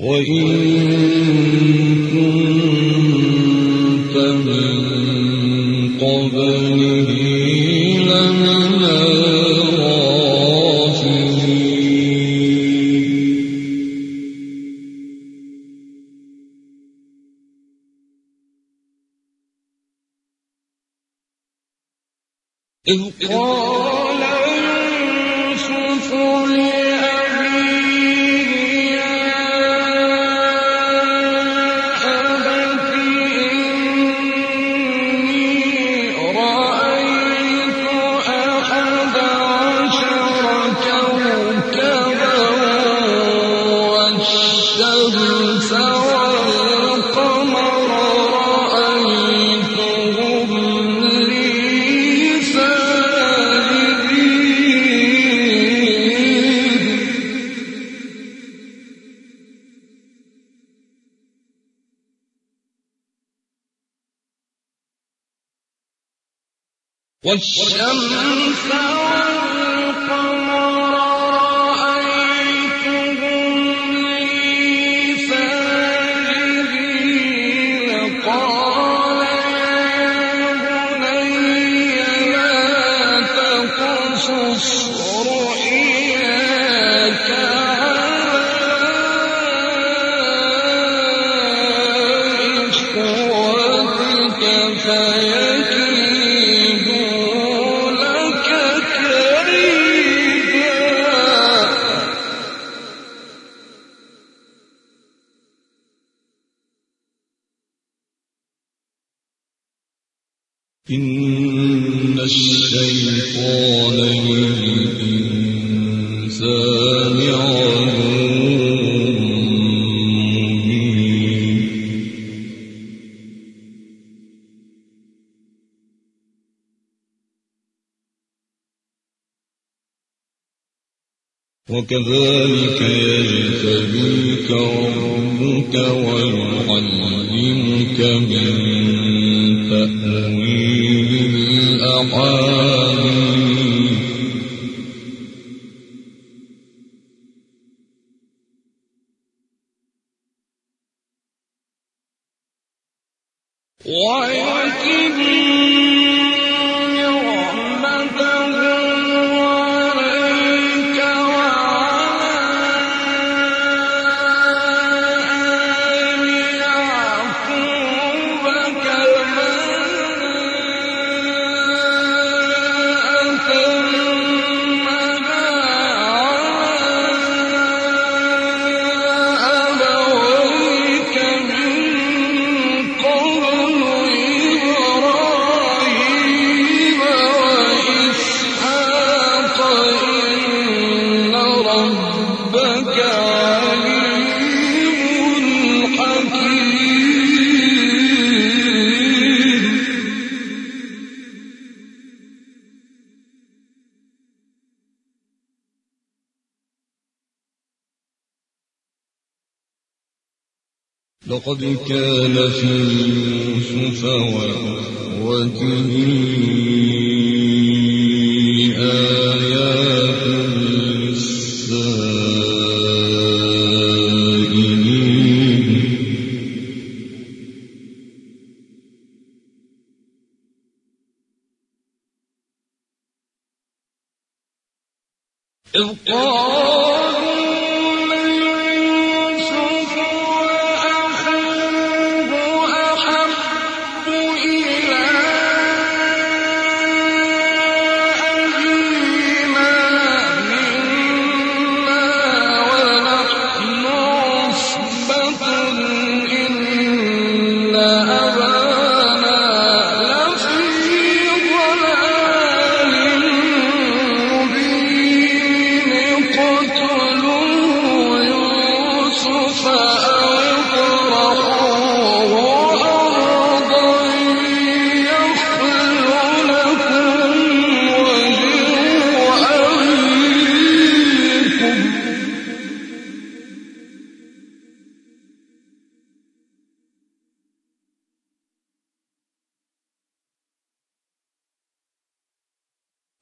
وإن كنت من قبله إذ قال كذلك يجتبيك ربك وقد كان في يوسف وإخوته آيات للسائلين. إذ قال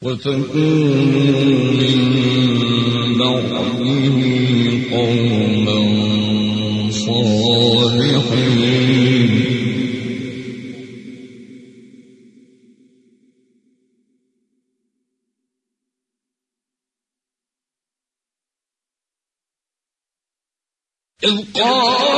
وتكونوا من بعده قوما صالحين. إذ قال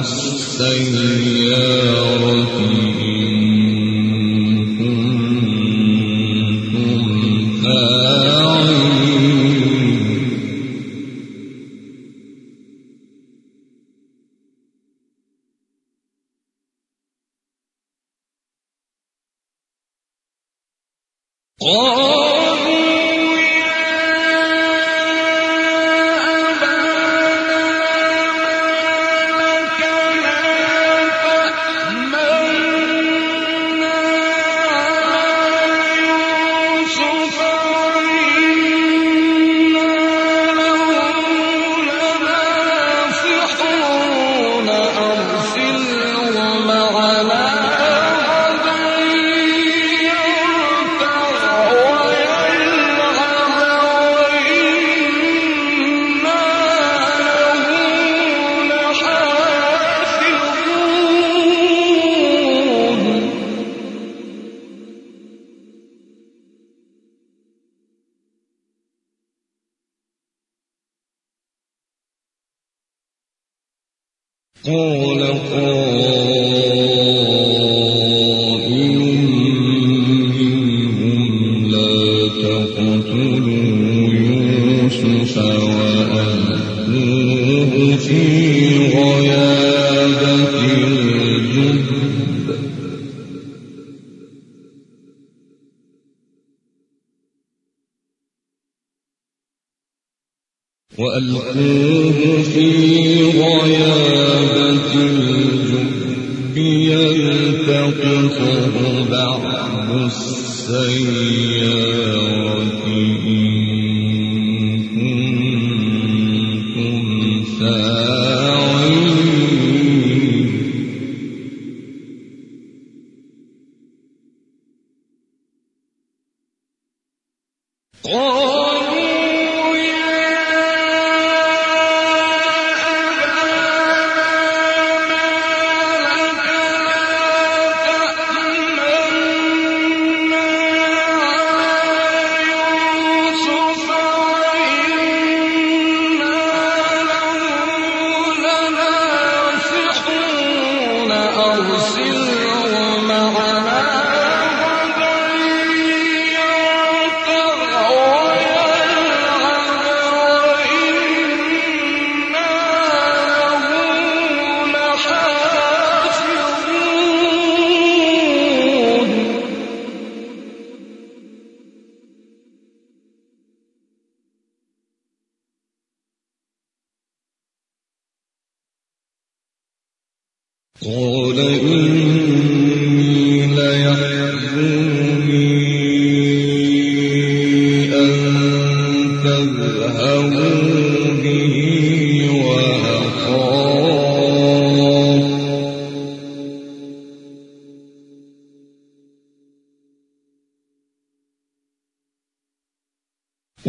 السيارة وألقوه في غيابة الجب يلتقطه بعض السيئات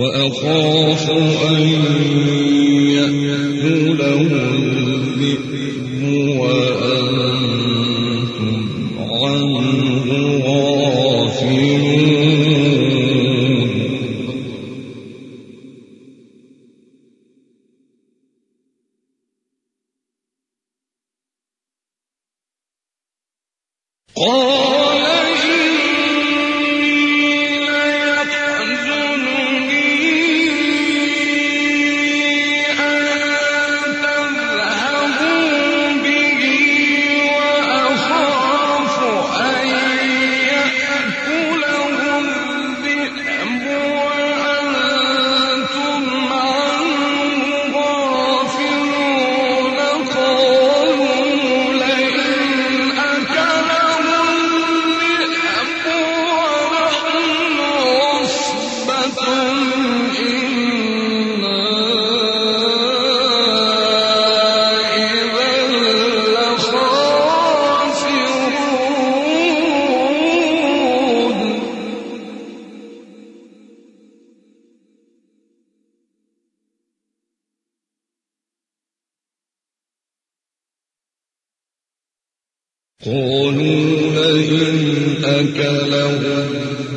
وأخاف أن يأكله الذئب.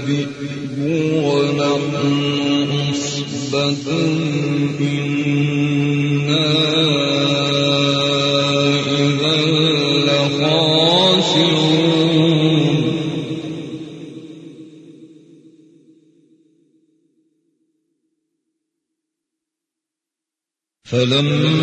تكذب ونحن عصبة إنا إذا لخاسرون. فلما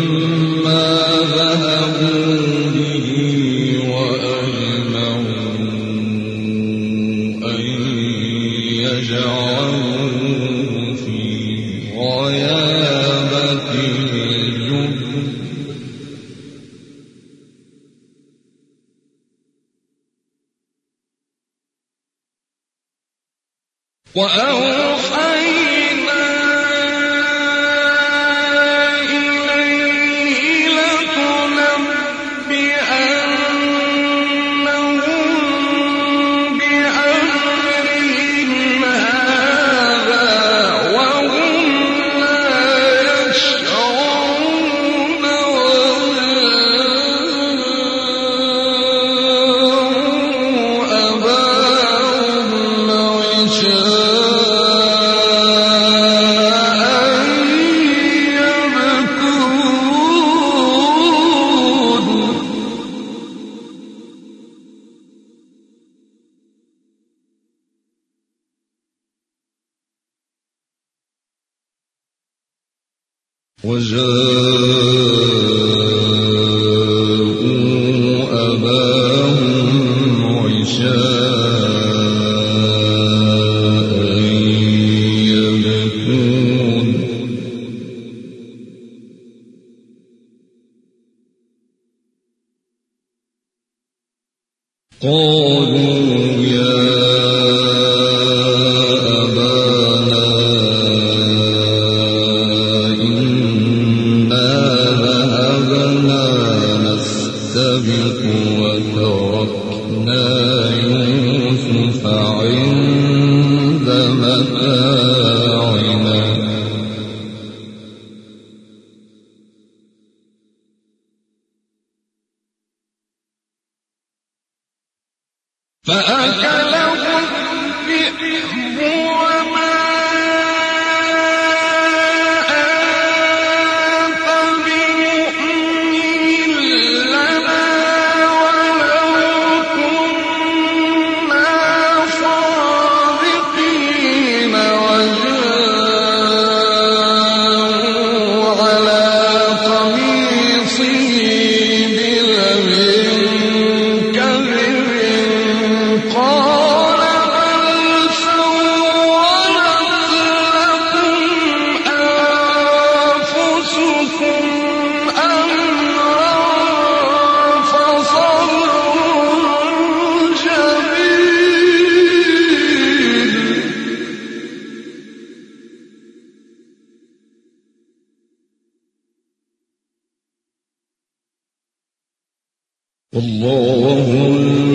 وجاءوا والله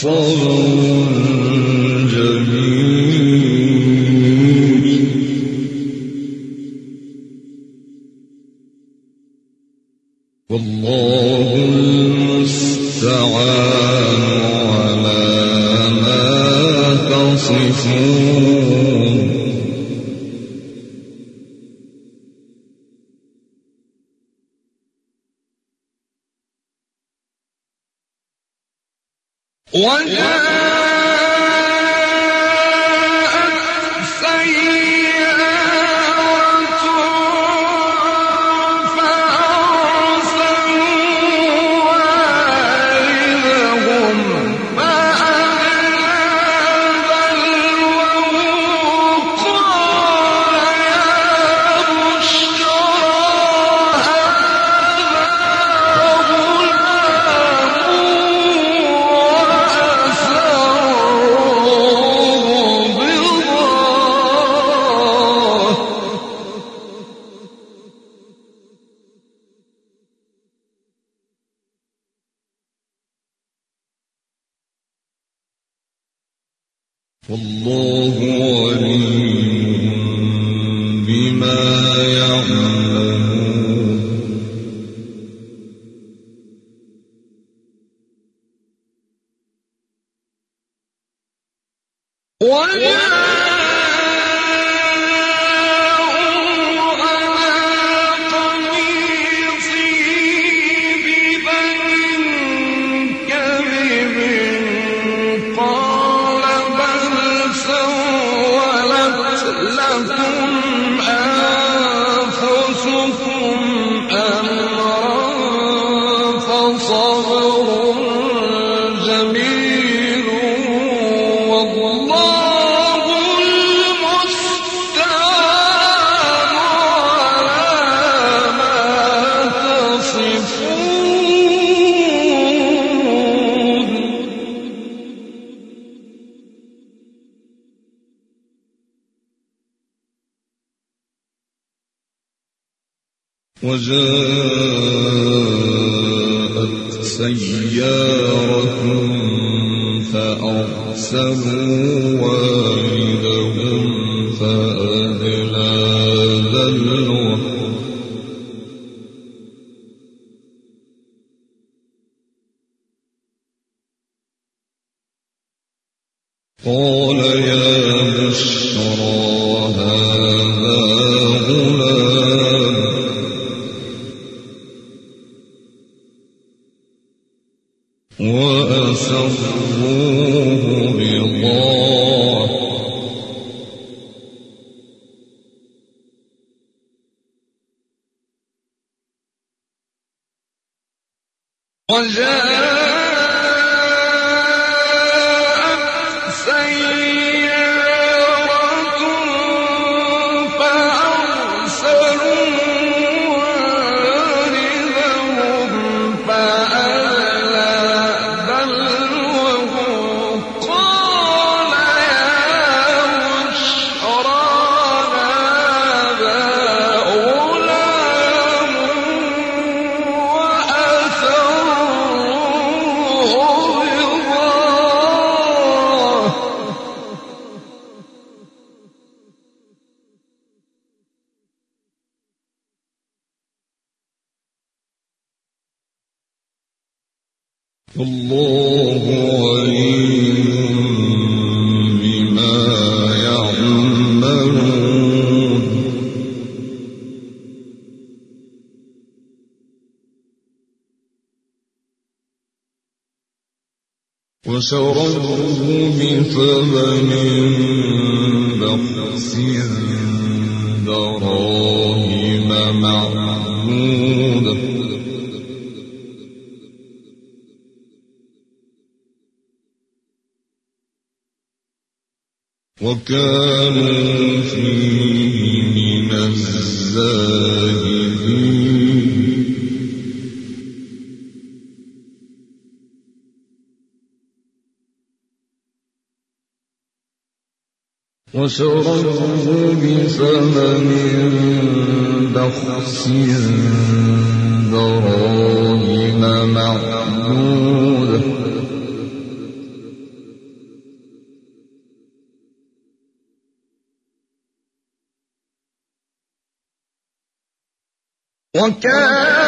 for وجاءت سيارة فأرسلوا واردهم الله عليم بما يعملون. وشروه بثمن بخس دراهم معدودة وكانوا من الزاهدين. بثمن بخس دراهم. وكانوا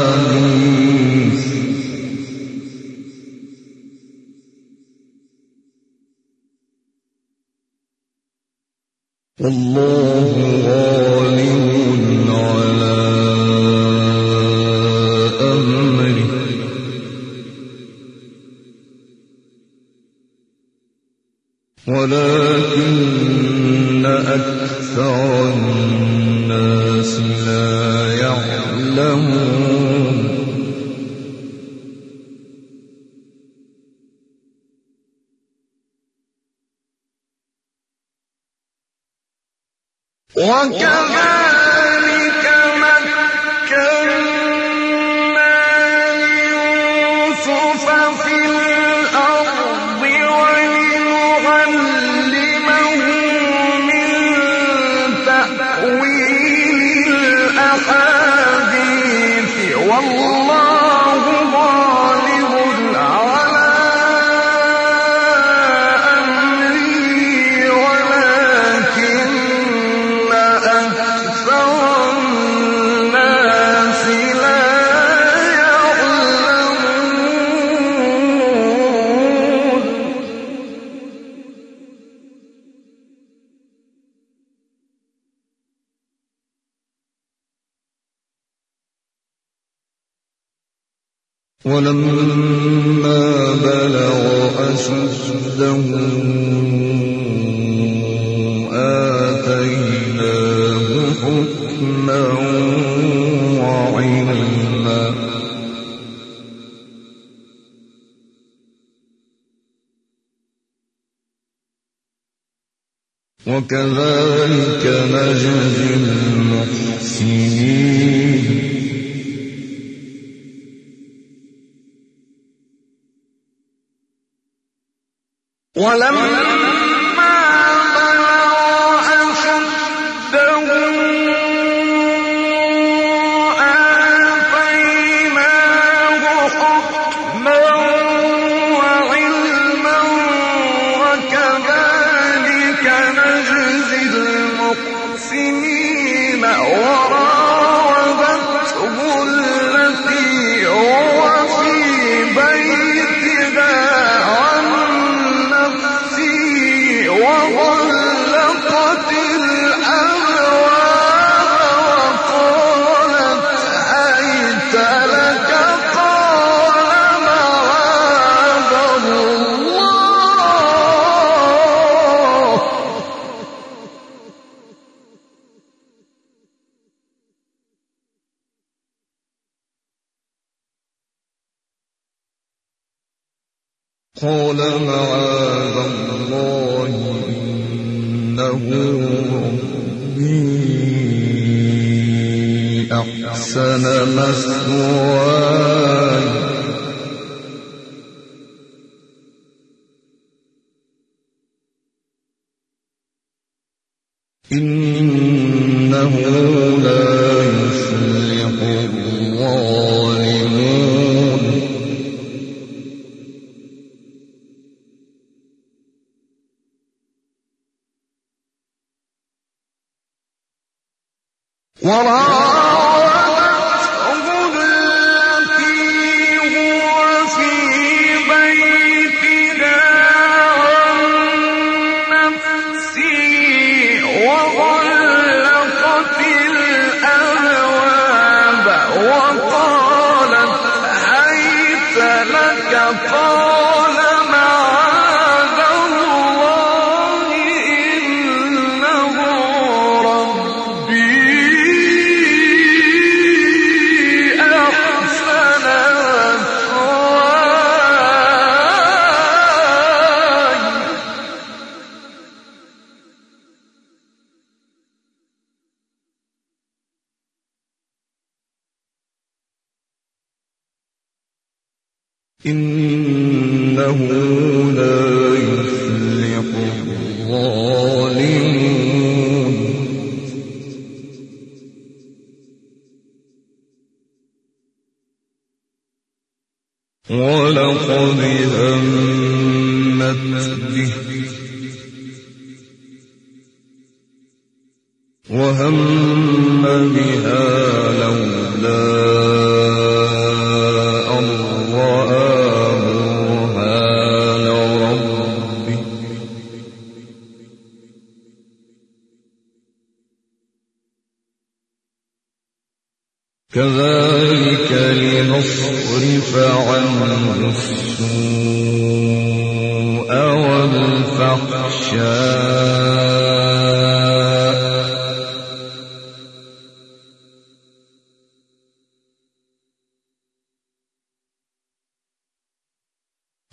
وكذلك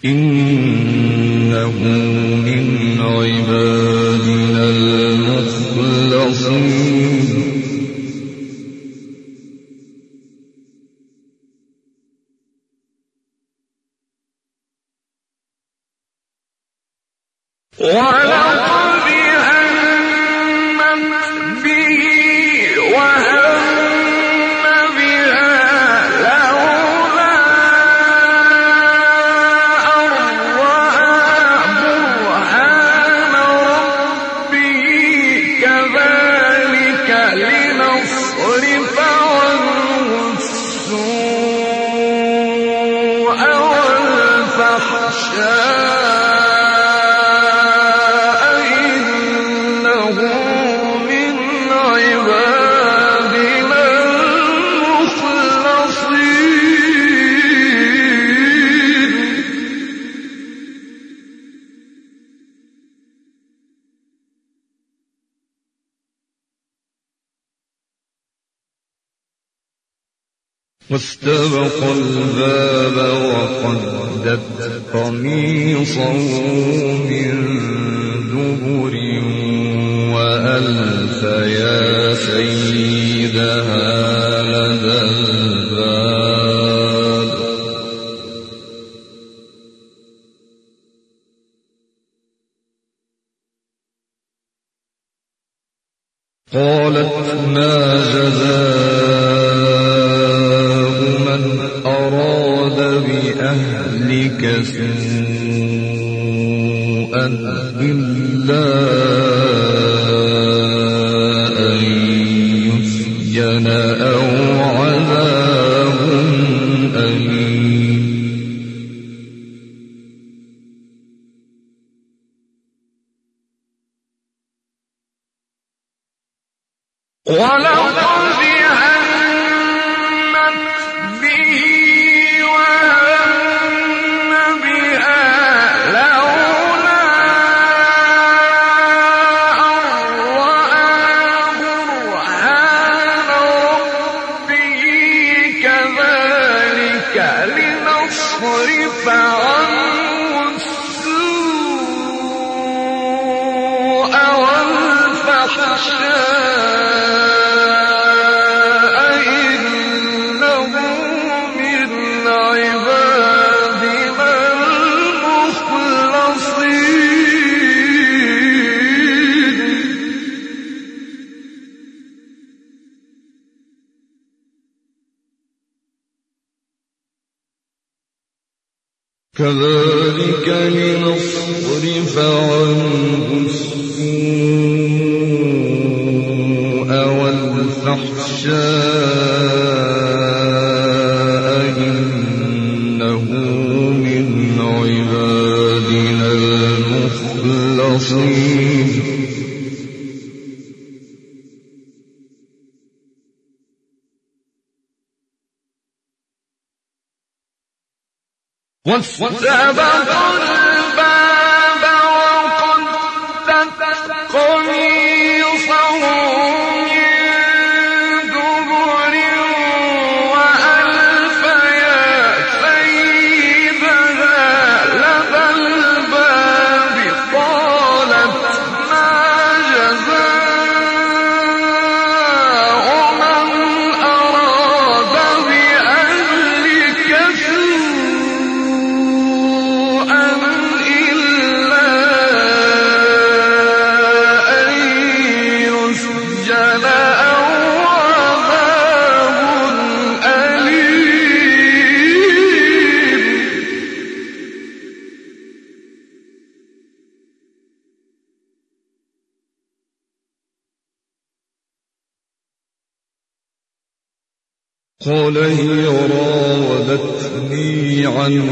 إنه من عباد قالت ما جزاء من أراد بأهلك سوءا إلا إنه من عبادنا المخلصين. قال هي راودتني عن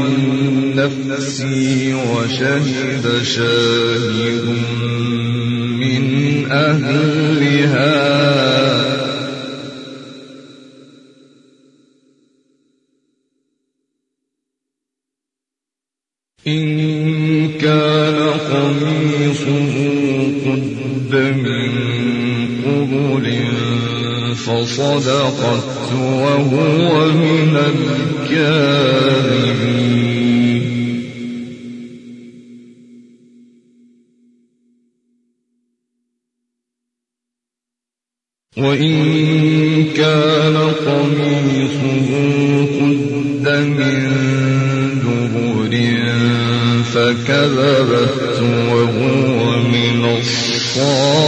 نفسي وشهد شاهد من أهلها إن كان قميصه قد من قبل فصدقت وهو من الكاذبين. وإن كان قميصه قد من دبر فكذبت وهو من الصادقين.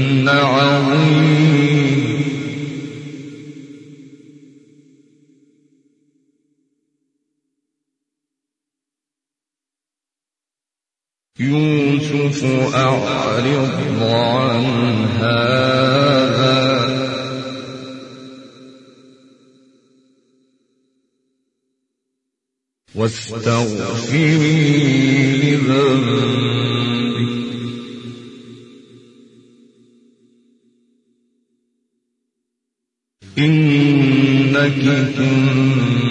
عظيم يوسف أعرض عن هذا. واستغفري لذنبك إنك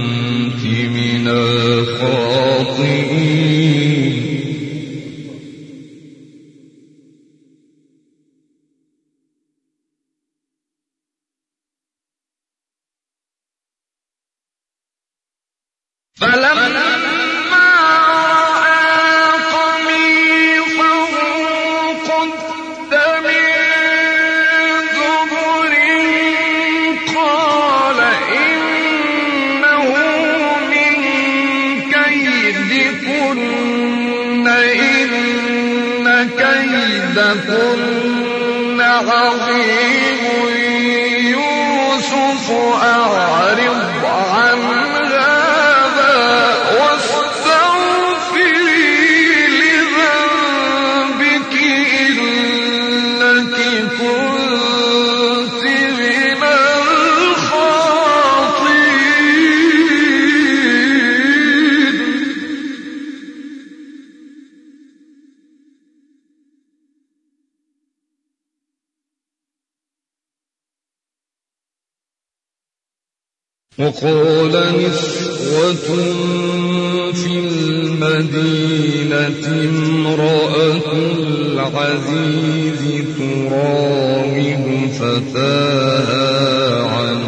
فتاها عن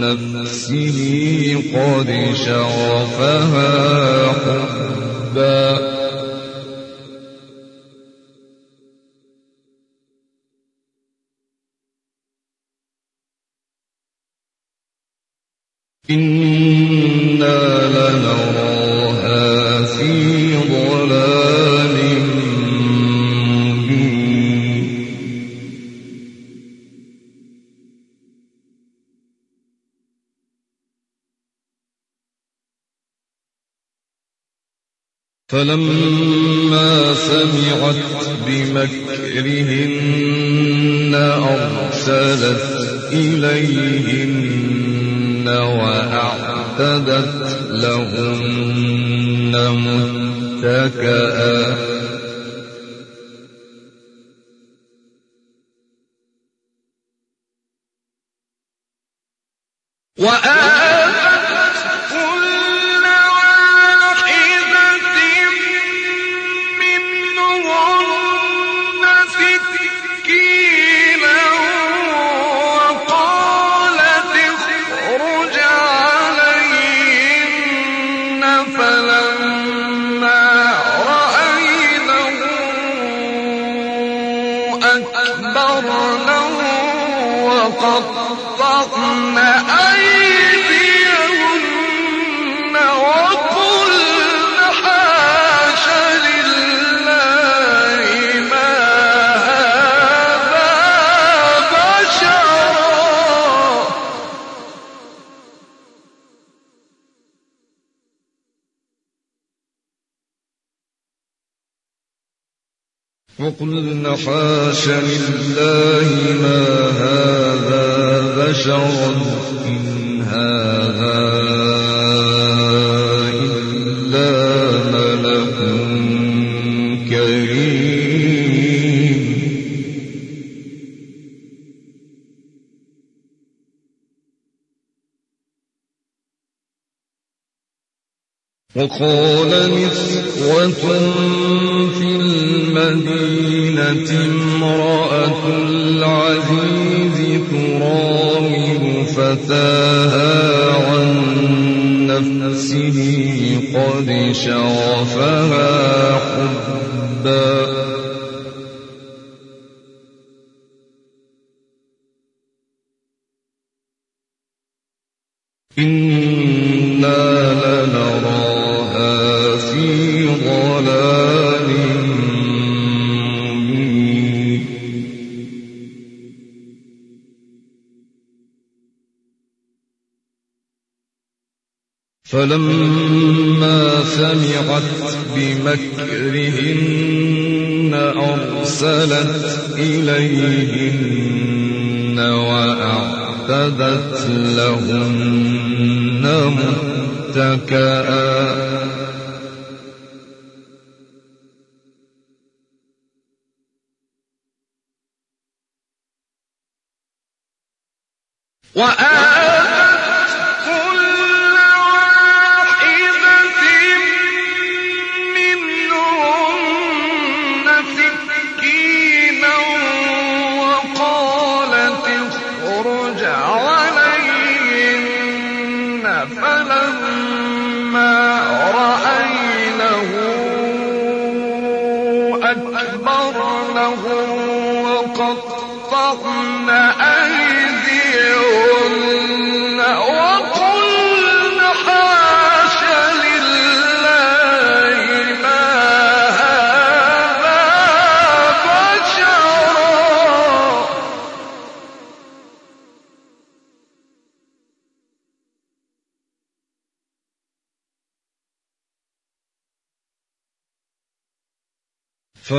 نفسه قد شغفها حبا. إنا فلما سمعت بمكرهن أرسلت إليهن وأعتدت لهن متكئا وآتت وقلنا حاش لله ما هذا بشرا إن هذا إلا ملك كريم. وقال نسوة المدينة امرأة العزيز تراود فتاها عن نفسه قد شغفها حبا. فلما سمعت بمكرهن أرسلت إليهن وأعتدت لهن متكئا. وآتت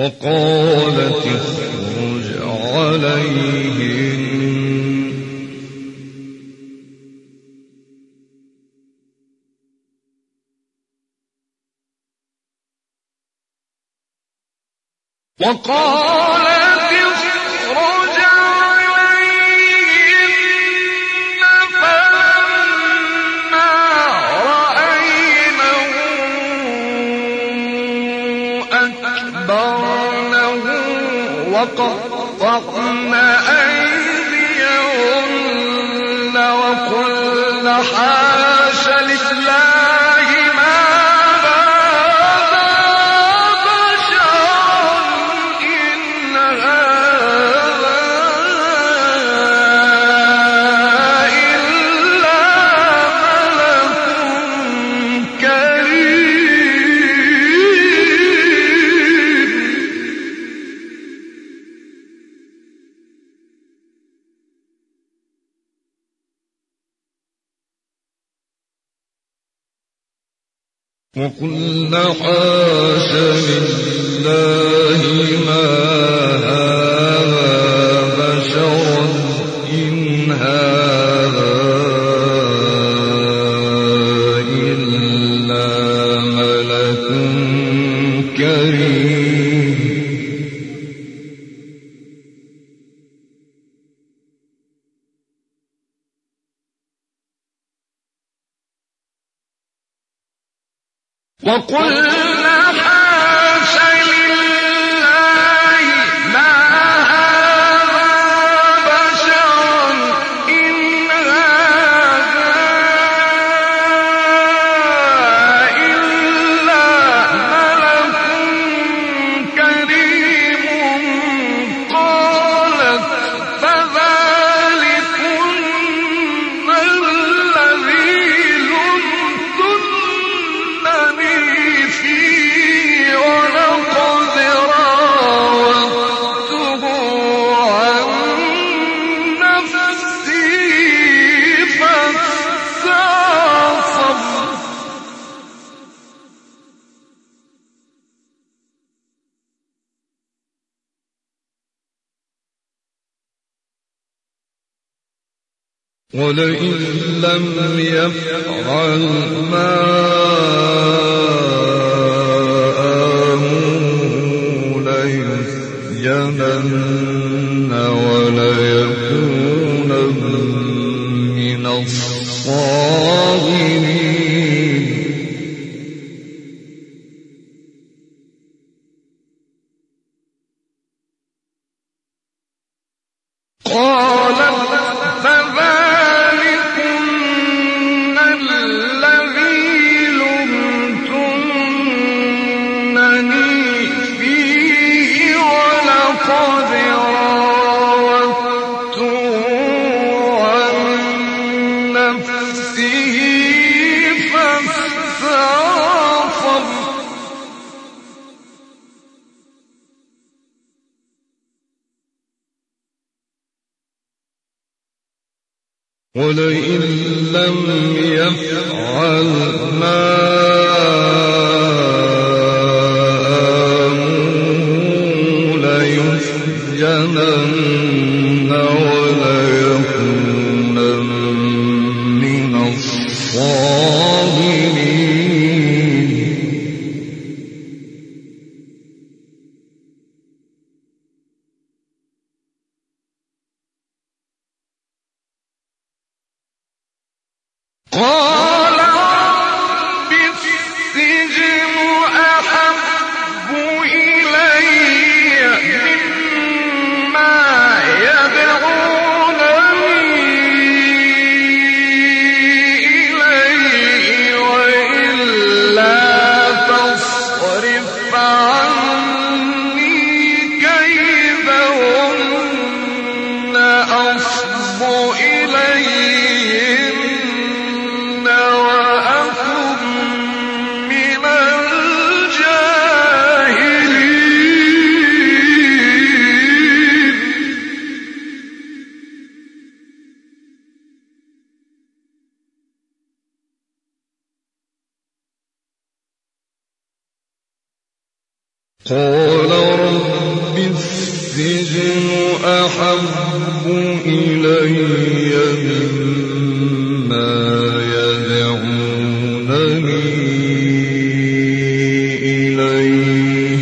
وقالت اخرج عليهم. وقالت loco. لكم كريم. وقل قال Hallelujah. قال رب السجن أحب إلي مما يدعونني إليه.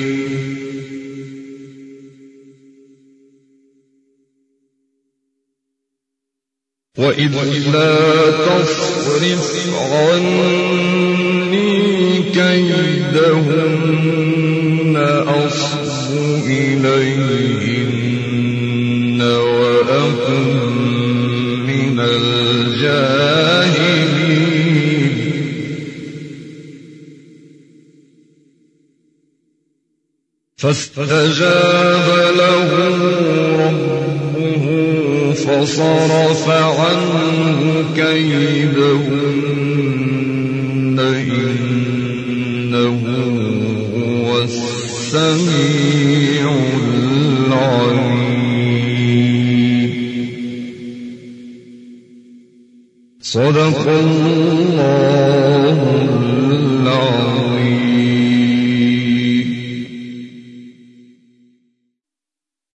وإذ فاستجاب له ربه فصرف عنه كيدهن إنه هو السميع العليم. صدق الله